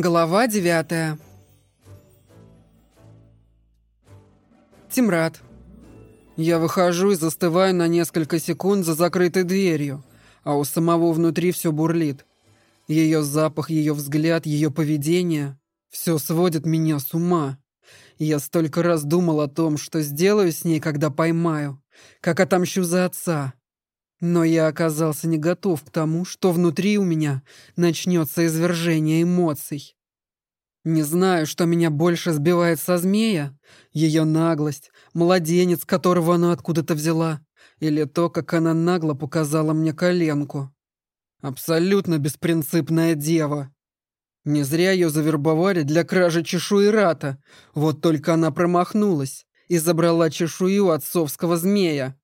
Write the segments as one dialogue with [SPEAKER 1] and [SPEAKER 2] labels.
[SPEAKER 1] Глава девятая. Тимрад. Я выхожу и застываю на несколько секунд за закрытой дверью, а у самого внутри все бурлит. Ее запах, ее взгляд, ее поведение — все сводит меня с ума. Я столько раз думал о том, что сделаю с ней, когда поймаю, как отомщу за отца. Но я оказался не готов к тому, что внутри у меня начнется извержение эмоций. Не знаю, что меня больше сбивает со змея. Ее наглость, младенец, которого она откуда-то взяла, или то, как она нагло показала мне коленку. Абсолютно беспринципная дева. Не зря ее завербовали для кражи чешуи рата. Вот только она промахнулась и забрала чешую отцовского змея.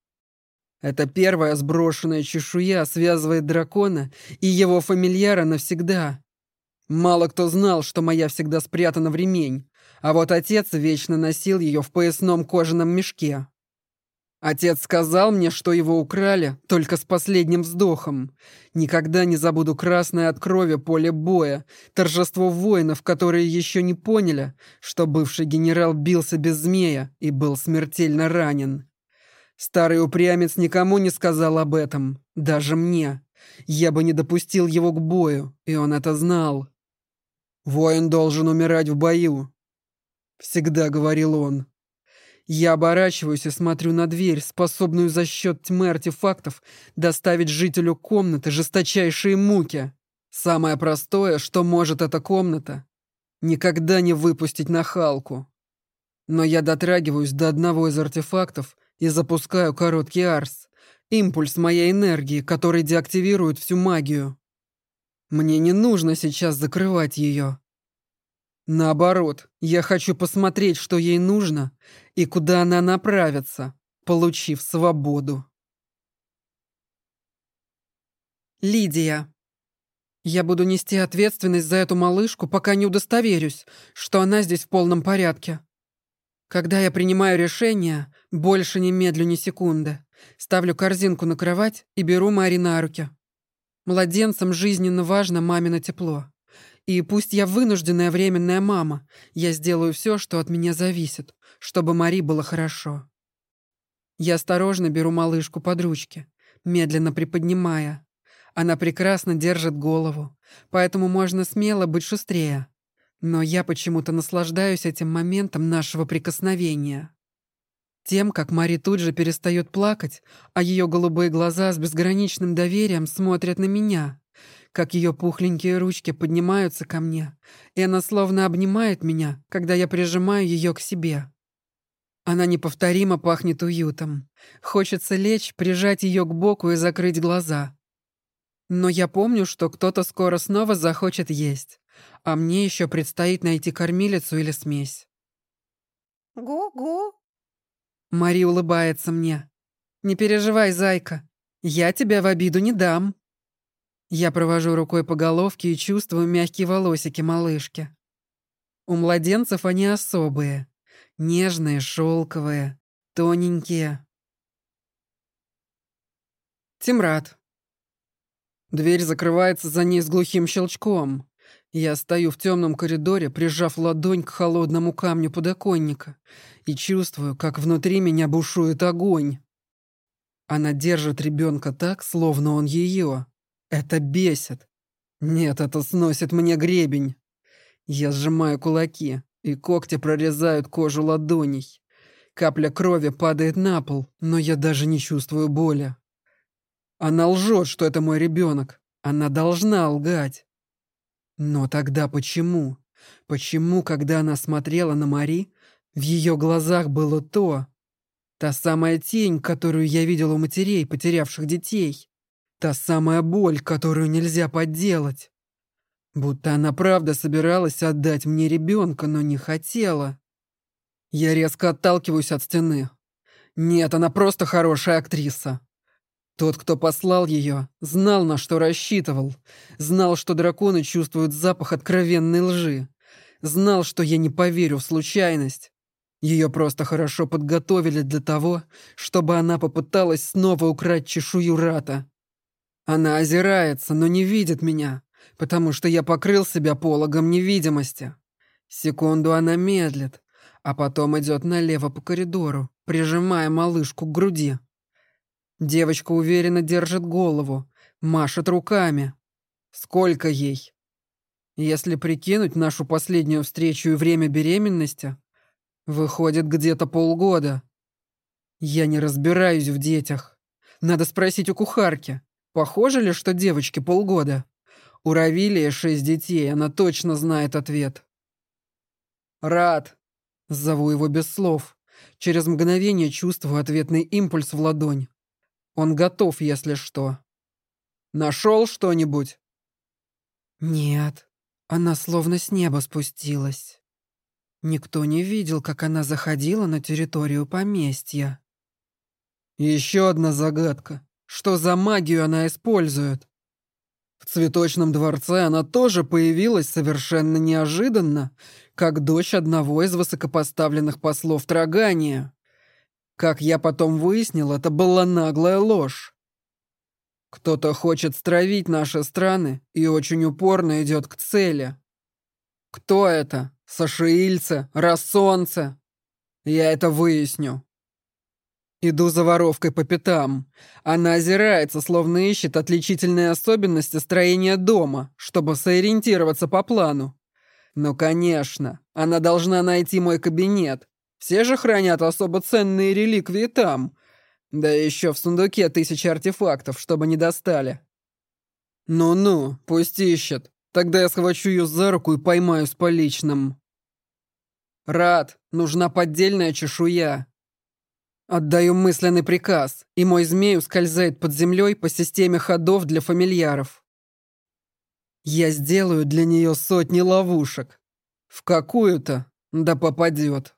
[SPEAKER 1] Это первая сброшенная чешуя связывает дракона и его фамильяра навсегда. Мало кто знал, что моя всегда спрятана в ремень, а вот отец вечно носил ее в поясном кожаном мешке. Отец сказал мне, что его украли только с последним вздохом. Никогда не забуду красное от крови поле боя, торжество воинов, которые еще не поняли, что бывший генерал бился без змея и был смертельно ранен. Старый упрямец никому не сказал об этом, даже мне. Я бы не допустил его к бою, и он это знал. «Воин должен умирать в бою», — всегда говорил он. Я оборачиваюсь и смотрю на дверь, способную за счет тьмы артефактов доставить жителю комнаты жесточайшие муки. Самое простое, что может эта комната — никогда не выпустить нахалку. Но я дотрагиваюсь до одного из артефактов и запускаю короткий арс. Импульс моей энергии, который деактивирует всю магию. Мне не нужно сейчас закрывать ее. Наоборот, я хочу посмотреть, что ей нужно и куда она направится, получив свободу. Лидия. Я буду нести ответственность за эту малышку, пока не удостоверюсь, что она здесь в полном порядке. Когда я принимаю решение, больше не медлю ни секунды. Ставлю корзинку на кровать и беру Мари на руки. Младенцам жизненно важно мамино тепло. И пусть я вынужденная временная мама, я сделаю все, что от меня зависит, чтобы Мари было хорошо. Я осторожно беру малышку под ручки, медленно приподнимая. Она прекрасно держит голову, поэтому можно смело быть шустрее. Но я почему-то наслаждаюсь этим моментом нашего прикосновения. Тем, как Мари тут же перестает плакать, а ее голубые глаза с безграничным доверием смотрят на меня, как ее пухленькие ручки поднимаются ко мне, и она словно обнимает меня, когда я прижимаю ее к себе. Она неповторимо пахнет уютом. Хочется лечь, прижать ее к боку и закрыть глаза. Но я помню, что кто-то скоро снова захочет есть а мне еще предстоит найти кормилицу или смесь.
[SPEAKER 2] «Гу-гу!»
[SPEAKER 1] Мари улыбается мне. «Не переживай, зайка, я тебя в обиду не дам». Я провожу рукой по головке и чувствую мягкие волосики малышки. У младенцев они особые. Нежные, шелковые, тоненькие. Тимрад. Дверь закрывается за ней с глухим щелчком. Я стою в темном коридоре, прижав ладонь к холодному камню подоконника, и чувствую, как внутри меня бушует огонь. Она держит ребенка так, словно он ее. Это бесит. Нет, это сносит мне гребень. Я сжимаю кулаки, и когти прорезают кожу ладоней. Капля крови падает на пол, но я даже не чувствую боли. Она лжет, что это мой ребенок. Она должна лгать. Но тогда почему? Почему, когда она смотрела на Мари, в ее глазах было то, та самая тень, которую я видел у матерей, потерявших детей, та самая боль, которую нельзя подделать? Будто она правда собиралась отдать мне ребенка, но не хотела. Я резко отталкиваюсь от стены. Нет, она просто хорошая актриса. Тот, кто послал ее, знал, на что рассчитывал. Знал, что драконы чувствуют запах откровенной лжи. Знал, что я не поверю в случайность. Ее просто хорошо подготовили для того, чтобы она попыталась снова украть чешую Рата. Она озирается, но не видит меня. потому что я покрыл себя пологом невидимости. Секунду она медлит, а потом идет налево по коридору, прижимая малышку к груди. Девочка уверенно держит голову, машет руками. Сколько ей? Если прикинуть нашу последнюю встречу и время беременности, выходит где-то полгода. Я не разбираюсь в детях. Надо спросить у кухарки, похоже ли, что девочке полгода? У Равилия шесть детей, она точно знает ответ. «Рад!» Зову его без слов. Через мгновение чувствую ответный импульс в ладонь. Он готов, если что. Нашел что-нибудь? Нет. Она словно с неба спустилась. Никто не видел, как она заходила на территорию поместья. Еще одна загадка. Что за магию она использует? В цветочном дворце она тоже появилась совершенно неожиданно, как дочь одного из высокопоставленных послов Трагания. Как я потом выяснил, это была наглая ложь. Кто-то хочет стравить наши страны и очень упорно идет к цели. Кто это? Сашиильцы? Рассонцы? Я это выясню. Иду за воровкой по пятам. Она озирается, словно ищет отличительные особенности строения дома, чтобы сориентироваться по плану. Ну, конечно, она должна найти мой кабинет. Все же хранят особо ценные реликвии там. Да еще в сундуке тысячи артефактов, чтобы не достали. Ну-ну, пусть ищет. Тогда я схвачу ее за руку и поймаю с поличным. Рад, нужна поддельная чешуя. Отдаю мысленный приказ, и мой змей ускользает под землей по системе ходов для фамильяров. Я сделаю для нее сотни ловушек. В какую-то, да попадет.